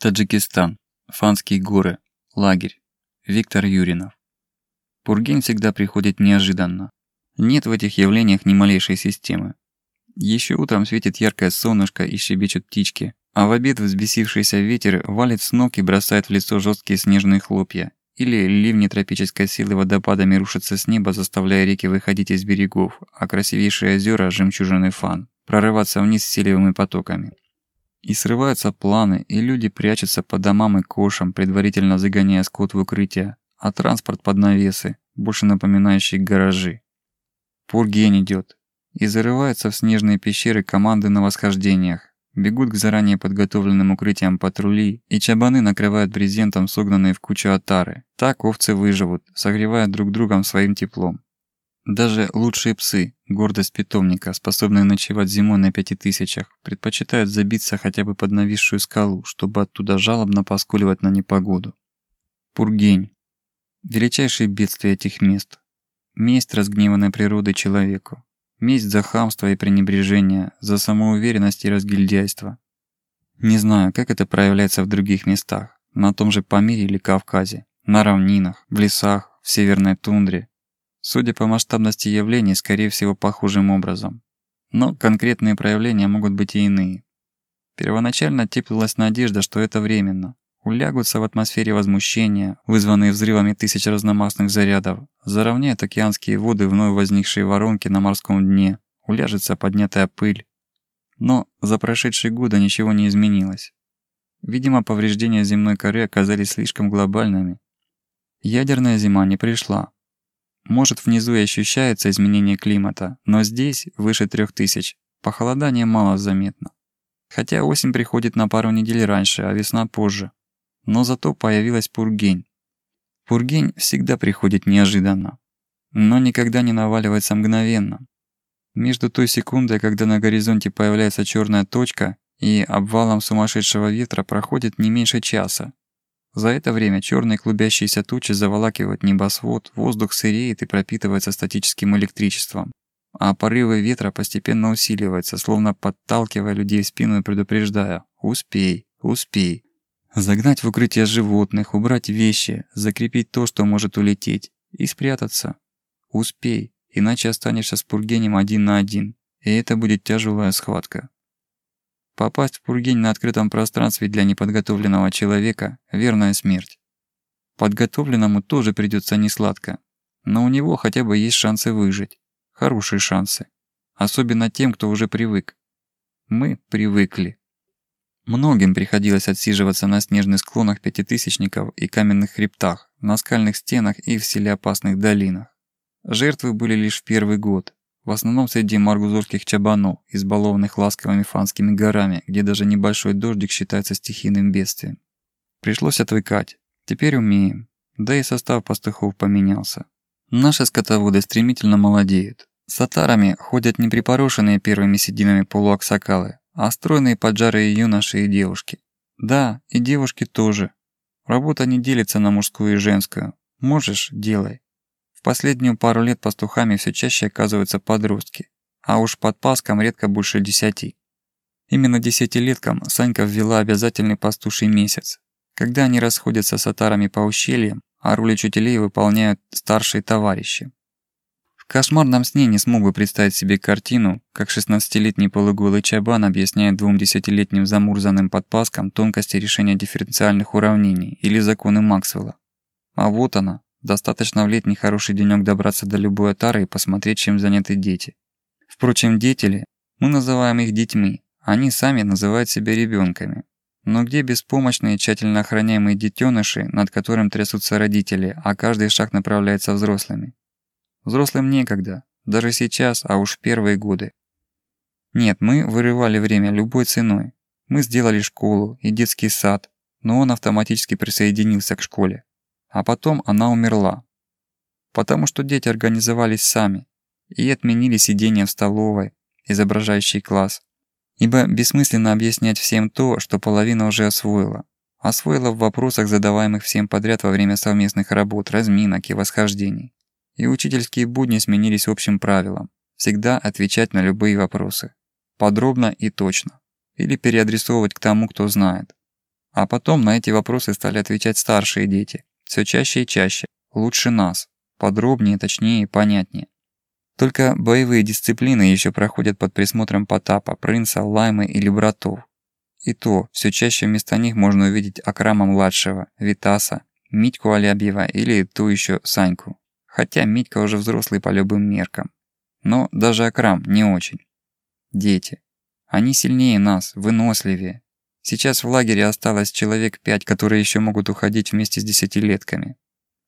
Таджикистан. Фанские горы. Лагерь. Виктор Юринов. Пургень всегда приходит неожиданно. Нет в этих явлениях ни малейшей системы. Еще утром светит яркое солнышко и щебечут птички, а в обед взбесившийся ветер валит с ног и бросает в лицо жесткие снежные хлопья. Или ливни тропической силы водопадами рушатся с неба, заставляя реки выходить из берегов, а красивейшие озера, жемчужины фан, прорываться вниз селевыми потоками. И срываются планы, и люди прячутся по домам и кошам, предварительно загоняя скот в укрытие, а транспорт под навесы, больше напоминающие гаражи. Пургень идет, и зарываются в снежные пещеры команды на восхождениях. Бегут к заранее подготовленным укрытиям патрули, и чабаны накрывают брезентом согнанные в кучу отары. Так овцы выживут, согревая друг другом своим теплом. Даже лучшие псы, гордость питомника, способные ночевать зимой на пяти тысячах, предпочитают забиться хотя бы под нависшую скалу, чтобы оттуда жалобно поскуливать на непогоду. Пургень. Величайшее бедствие этих мест. Месть разгневанной природы человеку. Месть за хамство и пренебрежение, за самоуверенность и разгильдяйство. Не знаю, как это проявляется в других местах, на том же Памире или Кавказе, на равнинах, в лесах, в северной тундре, Судя по масштабности явлений, скорее всего, похожим образом. Но конкретные проявления могут быть и иные. Первоначально теплилась надежда, что это временно. Улягутся в атмосфере возмущения, вызванные взрывами тысяч разномастных зарядов, заровняют океанские воды вновь возникшие воронки на морском дне, уляжется поднятая пыль. Но за прошедшие годы ничего не изменилось. Видимо, повреждения земной коры оказались слишком глобальными. Ядерная зима не пришла, может, внизу и ощущается изменение климата, но здесь, выше 3000, похолодание мало заметно. Хотя осень приходит на пару недель раньше, а весна позже. Но зато появилась Пургень. Пургень всегда приходит неожиданно, но никогда не наваливается мгновенно. Между той секундой, когда на горизонте появляется черная точка, и обвалом сумасшедшего ветра проходит не меньше часа, за это время черные клубящиеся тучи заволакивают небосвод, воздух сыреет и пропитывается статическим электричеством. А порывы ветра постепенно усиливаются, словно подталкивая людей в спину и предупреждая «Успей, успей». Загнать в укрытие животных, убрать вещи, закрепить то, что может улететь, и спрятаться. Успей, иначе останешься с Пургенем один на один, и это будет тяжелая схватка. Попасть в Пургень на открытом пространстве для неподготовленного человека – верная смерть. Подготовленному тоже придется несладко, но у него хотя бы есть шансы выжить. Хорошие шансы. Особенно тем, кто уже привык. Мы привыкли. Многим приходилось отсиживаться на снежных склонах пятитысячников и каменных хребтах, на скальных стенах и в селеопасных долинах. Жертвы были лишь в первый год, в основном среди маргузорских чабанов, избалованных ласковыми фанскими горами, где даже небольшой дождик считается стихийным бедствием. Пришлось отвыкать. Теперь умеем. Да и состав пастухов поменялся. Наши скотоводы стремительно молодеют. С атарами ходят не припорошенные первыми сединами полуаксакалы, а стройные поджарые юноши и девушки. Да, и девушки тоже. Работа не делится на мужскую и женскую. Можешь – делай последнюю пару лет пастухами все чаще оказываются подростки, а уж под паском редко больше десяти. Именно десятилеткам Санька ввела обязательный пастуший месяц, когда они расходятся с отарами по ущельям, а роли учителей выполняют старшие товарищи. В кошмарном сне не смог бы представить себе картину, как 16-летний полуголый чабан объясняет двум десятилетним замурзанным подпаскам тонкости решения дифференциальных уравнений или законы Максвелла. А вот она, Достаточно в летний хороший денёк добраться до любой отары и посмотреть, чем заняты дети. Впрочем, дети мы называем их детьми, они сами называют себя ребенками. Но где беспомощные, тщательно охраняемые детеныши, над которым трясутся родители, а каждый шаг направляется взрослыми? Взрослым некогда, даже сейчас, а уж первые годы. Нет, мы вырывали время любой ценой. Мы сделали школу и детский сад, но он автоматически присоединился к школе. А потом она умерла. Потому что дети организовались сами и отменили сидение в столовой, изображающий класс. Ибо бессмысленно объяснять всем то, что половина уже освоила. Освоила в вопросах, задаваемых всем подряд во время совместных работ, разминок и восхождений. И учительские будни сменились общим правилом – всегда отвечать на любые вопросы. Подробно и точно. Или переадресовывать к тому, кто знает. А потом на эти вопросы стали отвечать старшие дети. Все чаще и чаще. Лучше нас. Подробнее, точнее и понятнее. Только боевые дисциплины еще проходят под присмотром Потапа, Принца, Лаймы или братов. И то, все чаще вместо них можно увидеть Акрама-младшего, Витаса, Митьку Алябьева или ту еще Саньку. Хотя Митька уже взрослый по любым меркам. Но даже Акрам не очень. Дети. Они сильнее нас, выносливее. Сейчас в лагере осталось человек пять, которые еще могут уходить вместе с десятилетками.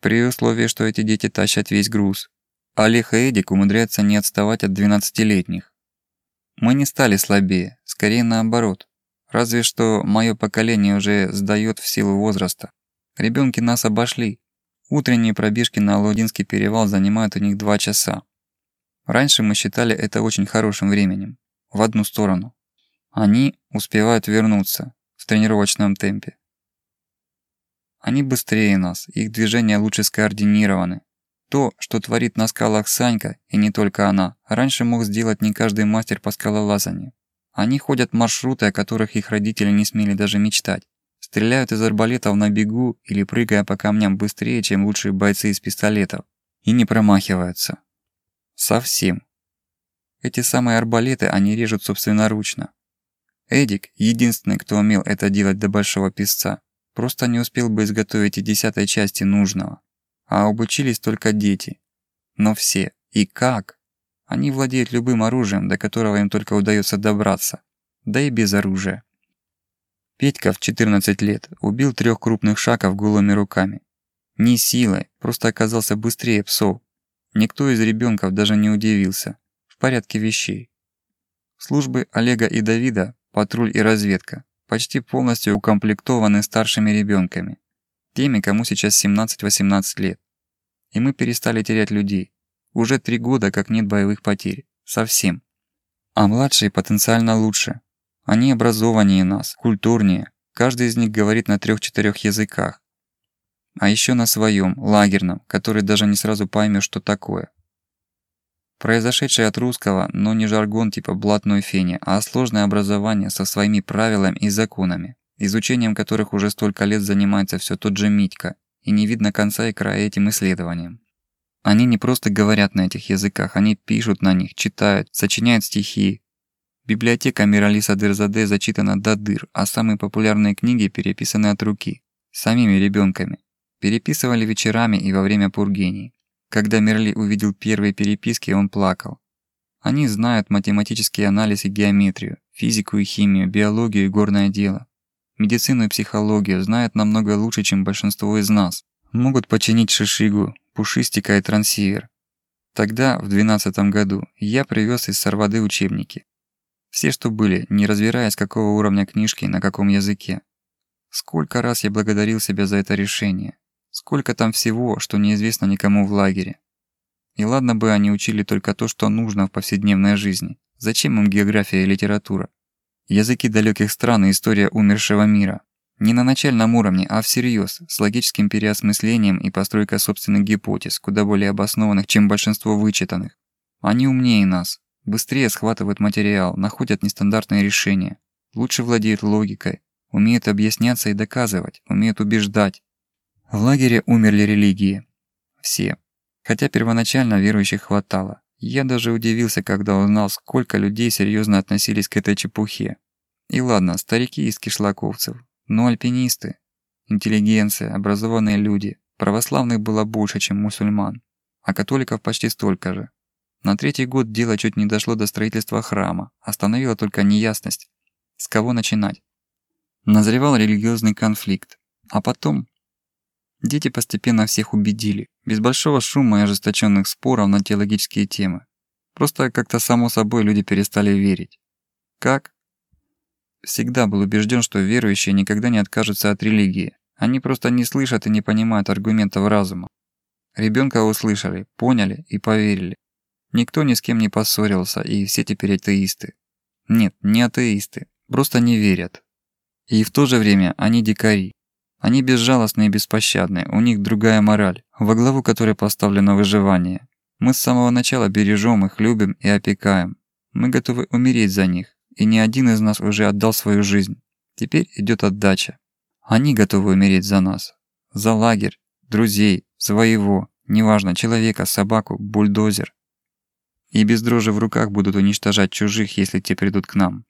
При условии, что эти дети тащат весь груз. Олег и Эдик умудряются не отставать от двенадцатилетних. Мы не стали слабее, скорее наоборот. Разве что мое поколение уже сдает в силу возраста. Ребенки нас обошли. Утренние пробежки на Алудинский перевал занимают у них два часа. Раньше мы считали это очень хорошим временем. В одну сторону. Они успевают вернуться в тренировочном темпе. Они быстрее нас, их движения лучше скоординированы. То, что творит на скалах Санька, и не только она, раньше мог сделать не каждый мастер по скалолазанию. Они ходят маршруты, о которых их родители не смели даже мечтать. Стреляют из арбалетов на бегу или прыгая по камням быстрее, чем лучшие бойцы из пистолетов. И не промахиваются. Совсем. Эти самые арбалеты они режут собственноручно. Эдик, единственный, кто умел это делать до большого писца, просто не успел бы изготовить и десятой части нужного. А обучились только дети. Но все. И как? Они владеют любым оружием, до которого им только удается добраться. Да и без оружия. Петька в 14 лет убил трех крупных шаков голыми руками. Не силой, просто оказался быстрее псов. Никто из ребенков даже не удивился. В порядке вещей. Службы Олега и Давида, патруль и разведка, почти полностью укомплектованы старшими ребенками. Теми, кому сейчас 17-18 лет. И мы перестали терять людей. Уже три года как нет боевых потерь. Совсем. А младшие потенциально лучше. Они образованнее нас, культурнее. Каждый из них говорит на трех-четырех языках. А еще на своем, лагерном, который даже не сразу поймешь, что такое. Произошедшее от русского, но не жаргон типа блатной фени, а сложное образование со своими правилами и законами, изучением которых уже столько лет занимается все тот же Митька, и не видно конца и края этим исследованиям. Они не просто говорят на этих языках, они пишут на них, читают, сочиняют стихи. Библиотека Миралиса Дерзаде зачитана до дыр, а самые популярные книги переписаны от руки, самими ребенками. Переписывали вечерами и во время пургений. Когда Мерли увидел первые переписки, он плакал. Они знают математический анализ и геометрию, физику и химию, биологию и горное дело. Медицину и психологию знают намного лучше, чем большинство из нас. Могут починить шишигу, пушистика и трансивер. Тогда, в двенадцатом году, я привез из Сарвады учебники. Все, что были, не разбираясь, какого уровня книжки и на каком языке. Сколько раз я благодарил себя за это решение. Сколько там всего, что неизвестно никому в лагере. И ладно бы они учили только то, что нужно в повседневной жизни. Зачем им география и литература? Языки далеких стран и история умершего мира. Не на начальном уровне, а всерьез, с логическим переосмыслением и постройкой собственных гипотез, куда более обоснованных, чем большинство вычитанных. Они умнее нас, быстрее схватывают материал, находят нестандартные решения, лучше владеют логикой, умеют объясняться и доказывать, умеют убеждать. В лагере умерли религии. Все. Хотя первоначально верующих хватало. Я даже удивился, когда узнал, сколько людей серьезно относились к этой чепухе. И ладно, старики из кишлаковцев, но альпинисты, интеллигенция, образованные люди, православных было больше, чем мусульман, а католиков почти столько же. На третий год дело чуть не дошло до строительства храма, остановила только неясность. С кого начинать? Назревал религиозный конфликт. А потом... Дети постепенно всех убедили, без большого шума и ожесточенных споров на теологические темы. Просто как-то само собой люди перестали верить. Как? всегда был убежден, что верующие никогда не откажутся от религии. Они просто не слышат и не понимают аргументов разума. Ребенка услышали, поняли и поверили. Никто ни с кем не поссорился, и все теперь атеисты. Нет, не атеисты, просто не верят. И в то же время они дикари. Они безжалостны и беспощадны, у них другая мораль, во главу которой поставлено выживание. Мы с самого начала бережем их, любим и опекаем. Мы готовы умереть за них, и ни один из нас уже отдал свою жизнь. Теперь идет отдача. Они готовы умереть за нас. За лагерь, друзей, своего, неважно, человека, собаку, бульдозер. И без дрожи в руках будут уничтожать чужих, если те придут к нам.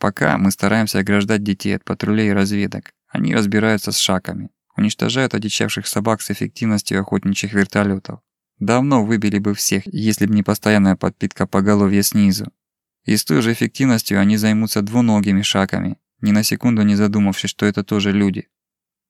Пока мы стараемся ограждать детей от патрулей и разведок. Они разбираются с шаками, уничтожают одичавших собак с эффективностью охотничьих вертолетов. Давно выбили бы всех, если бы не постоянная подпитка поголовья снизу. И с той же эффективностью они займутся двуногими шаками, ни на секунду не задумавшись, что это тоже люди.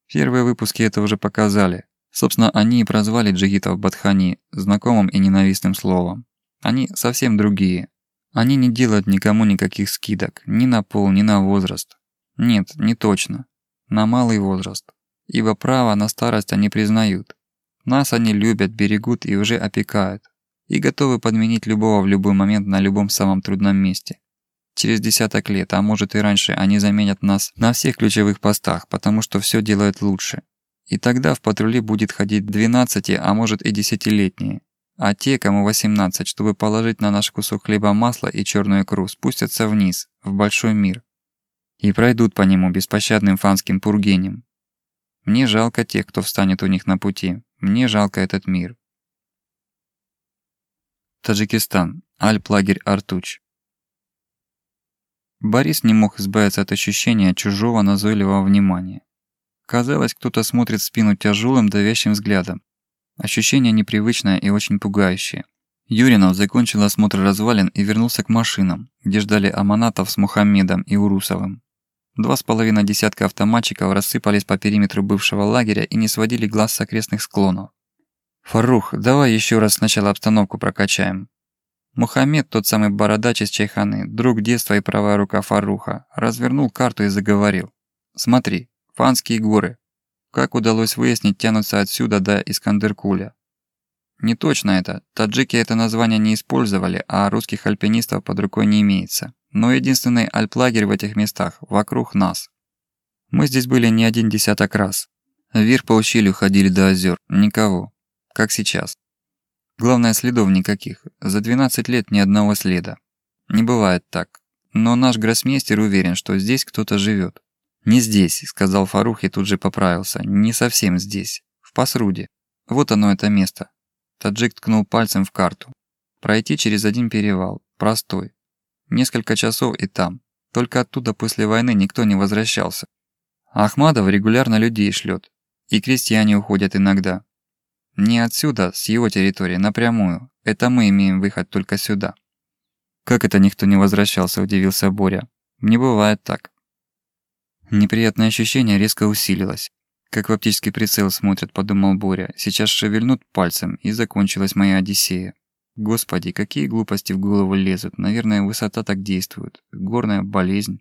Первые выпуски это уже показали. Собственно, они и прозвали джигитов Бадхани знакомым и ненавистным словом. Они совсем другие. Они не делают никому никаких скидок, ни на пол, ни на возраст. Нет, не точно. На малый возраст. Ибо право на старость они признают. Нас они любят, берегут и уже опекают. И готовы подменить любого в любой момент на любом самом трудном месте. Через десяток лет, а может и раньше, они заменят нас на всех ключевых постах, потому что все делают лучше. И тогда в патрули будет ходить 12, а может и десятилетние. А те, кому 18, чтобы положить на наш кусок хлеба масло и черную икру, спустятся вниз, в большой мир. И пройдут по нему беспощадным фанским пургенем. Мне жалко тех, кто встанет у них на пути. Мне жалко этот мир. Таджикистан. Альп-лагерь Артуч. Борис не мог избавиться от ощущения чужого назойливого внимания. Казалось, кто-то смотрит в спину тяжелым давящим взглядом. Ощущение непривычное и очень пугающее. Юринов закончил осмотр развалин и вернулся к машинам, где ждали Аманатов с Мухаммедом и Урусовым. Два с половиной десятка автоматчиков рассыпались по периметру бывшего лагеря и не сводили глаз с окрестных склонов. «Фарух, давай еще раз сначала обстановку прокачаем», Мухаммед, тот самый бородач из Чайханы, друг детства и правая рука Фаруха, развернул карту и заговорил. «Смотри, Фанские горы. Как удалось выяснить, тянутся отсюда до Искандеркуля. Не точно это, таджики это название не использовали, а русских альпинистов под рукой не имеется. Но единственный альплагерь в этих местах, вокруг нас. Мы здесь были не один десяток раз. Вверх по ущелью ходили до озер, никого. Как сейчас. Главное, следов никаких. За 12 лет ни одного следа. Не бывает так. Но наш гроссмейстер уверен, что здесь кто-то живет. «Не здесь», — сказал Фарух и тут же поправился. «Не совсем здесь. В Пасруде. Вот оно это место». Таджик ткнул пальцем в карту. «Пройти через один перевал. Простой. Несколько часов и там. Только оттуда после войны никто не возвращался. Ахмадов регулярно людей шлет. И крестьяне уходят иногда. Не отсюда, с его территории, напрямую. Это мы имеем выход только сюда. Как это никто не возвращался, удивился Боря. Не бывает так. Неприятное ощущение резко усилилось. Как в оптический прицел смотрят, подумал Боря. Сейчас шевельнут пальцем, и закончилась моя Одиссея. Господи, какие глупости в голову лезут. Наверное, высота так действует. Горная болезнь.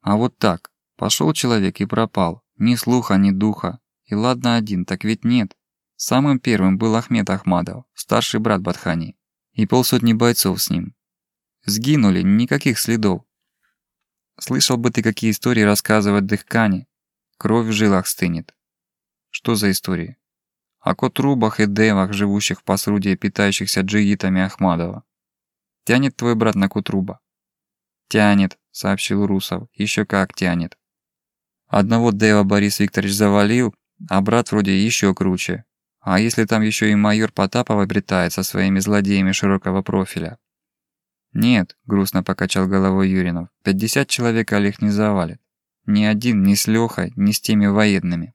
А вот так. Пошел человек и пропал. Ни слуха, ни духа. И ладно один, так ведь нет. Самым первым был Ахмед Ахмадов, старший брат Батхани, и полсотни бойцов с ним. Сгинули, никаких следов. Слышал бы ты, какие истории рассказывает Дыхкани. Кровь в жилах стынет. Что за истории? О котрубах и девах, живущих в Пасруде и питающихся джигитами Ахмадова. Тянет твой брат на Кутруба? Тянет, сообщил Русов. Еще как тянет. Одного дева Борис Викторович завалил, а брат вроде еще круче, а если там еще и майор Потапов обретает со своими злодеями широкого профиля? Нет, грустно покачал головой Юринов. Пятьдесят человек Олег не завалит. Ни один, ни с Лехой, ни с теми военными.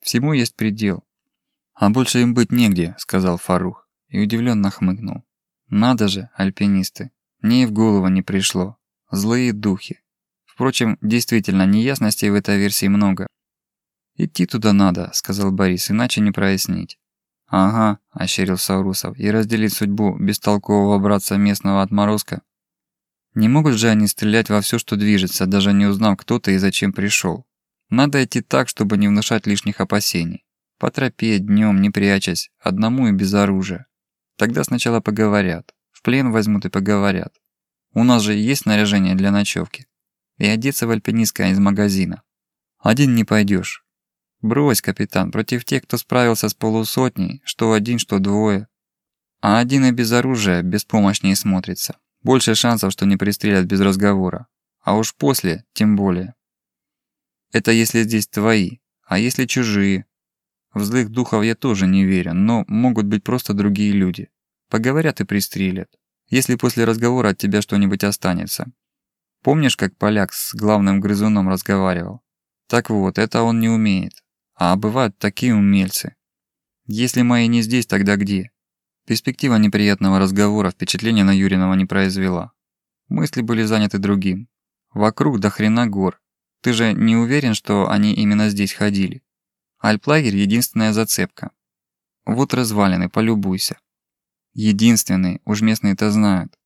Всему есть предел. А больше им быть негде, сказал Фарух и удивленно хмыкнул. Надо же, альпинисты. Мне и в голову не пришло. Злые духи. Впрочем, действительно, неясностей в этой версии много. «Идти туда надо», — сказал Борис, — «иначе не прояснить». «Ага», — ощерился Урусов, — «и разделить судьбу бестолкового братца местного отморозка». Не могут же они стрелять во все, что движется, даже не узнав, кто ты и зачем пришел. Надо идти так, чтобы не внушать лишних опасений. По тропе, днем, не прячась, одному и без оружия. Тогда сначала поговорят, в плен возьмут и поговорят. У нас же есть снаряжение для ночевки. И одеться в альпинистское из магазина. Один не пойдешь, Брось, капитан, против тех, кто справился с полусотней, что один, что двое. А один и без оружия беспомощнее смотрится. Больше шансов, что не пристрелят без разговора. А уж после, тем более. Это если здесь твои, а если чужие? В злых духов я тоже не верю, но могут быть просто другие люди. Поговорят и пристрелят. Если после разговора от тебя что-нибудь останется. Помнишь, как поляк с главным грызуном разговаривал? Так вот, это он не умеет. А бывают такие умельцы. Если мои не здесь, тогда где? Перспектива неприятного разговора впечатления на Юринова не произвела. Мысли были заняты другим. Вокруг до хрена гор. Ты же не уверен, что они именно здесь ходили? Альплагерь – единственная зацепка. Вот развалины, полюбуйся. Единственный, уж местные это знают.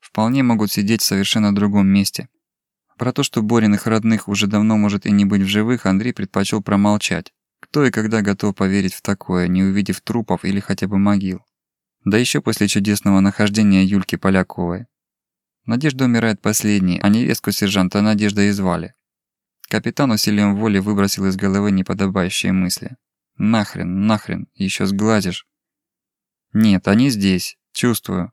Вполне могут сидеть в совершенно другом месте. Про то, что Бориных родных уже давно может и не быть в живых, Андрей предпочел промолчать. Кто и когда готов поверить в такое, не увидев трупов или хотя бы могил? Да еще после чудесного нахождения Юльки Поляковой. Надежда умирает последней, а невестку сержанта Надежда и звали. Капитан усилием воли выбросил из головы неподобающие мысли. «Нахрен, нахрен, еще сглазишь». «Нет, они здесь, чувствую».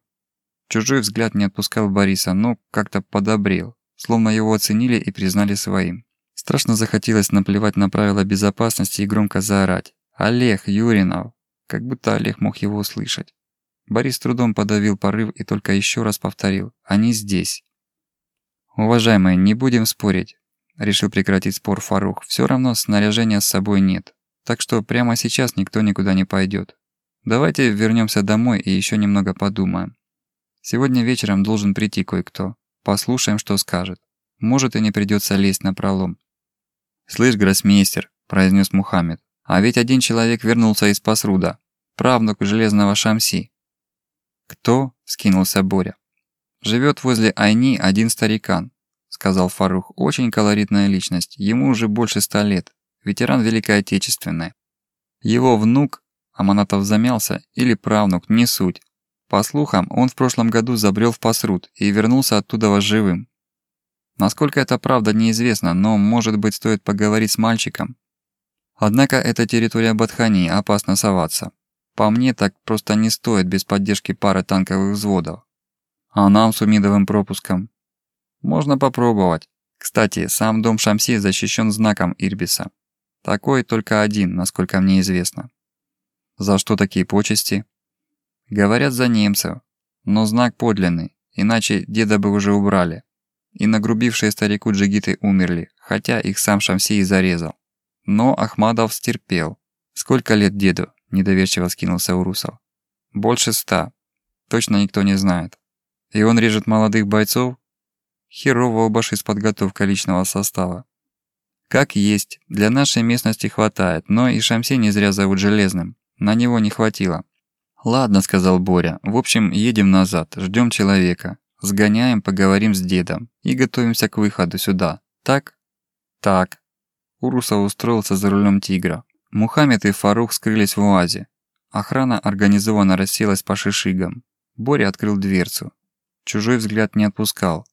Чужой взгляд не отпускал Бориса, но как-то подобрел, словно его оценили и признали своим. Страшно захотелось наплевать на правила безопасности и громко заорать. «Олег Юринов!» Как будто Олег мог его услышать. Борис трудом подавил порыв и только еще раз повторил. «Они здесь». «Уважаемые, не будем спорить. Решил прекратить спор Фарух. Все равно снаряжения с собой нет. Так что прямо сейчас никто никуда не пойдет. Давайте вернемся домой и еще немного подумаем. Сегодня вечером должен прийти кое-кто. Послушаем, что скажет. Может и не придется лезть на пролом. «Слышь, гроссмейстер», – произнес Мухаммед, – «а ведь один человек вернулся из Пасруда, правнук железного Шамси». «Кто?» – скинулся Боря. «Живет возле Айни один старикан сказал Фарух. «Очень колоритная личность. Ему уже больше ста лет. Ветеран Великой Отечественной. Его внук, Аманатов замялся, или правнук, не суть. По слухам, он в прошлом году забрел в Пасрут и вернулся оттуда живым. Насколько это правда, неизвестно, но, может быть, стоит поговорить с мальчиком. Однако это территория Батхани, опасно соваться. По мне, так просто не стоит без поддержки пары танковых взводов. А нам с Умидовым пропуском можно попробовать. Кстати, сам дом Шамси защищен знаком Ирбиса. Такой только один, насколько мне известно. За что такие почести? Говорят, за немцев. Но знак подлинный, иначе деда бы уже убрали. И нагрубившие старику джигиты умерли, хотя их сам Шамси и зарезал. Но Ахмадов стерпел. «Сколько лет деду?» – недоверчиво скинулся Урусов. «Больше ста. Точно никто не знает. И он режет молодых бойцов?» Херово обошлись подготовка личного состава. Как есть, для нашей местности хватает, но и Шамси не зря зовут Железным. На него не хватило. «Ладно», — сказал Боря. «В общем, едем назад, ждем человека. Сгоняем, поговорим с дедом и готовимся к выходу сюда. Так?» «Так». Урусов устроился за рулем «Тигра». Мухаммед и Фарух скрылись в УАЗе. Охрана организованно расселась по шишигам. Боря открыл дверцу. Чужой взгляд не отпускал.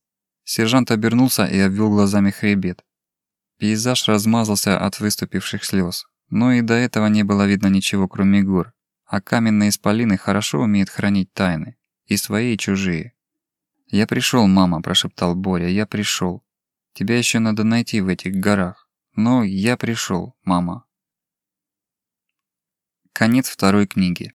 Сержант обернулся и обвел глазами хребет. Пейзаж размазался от выступивших слез. Но и до этого не было видно ничего, кроме гор. А каменные исполины хорошо умеют хранить тайны. И свои, и чужие. «Я пришел, мама», – прошептал Боря, – «я пришел. Тебя еще надо найти в этих горах. Но я пришел, мама». Конец второй книги.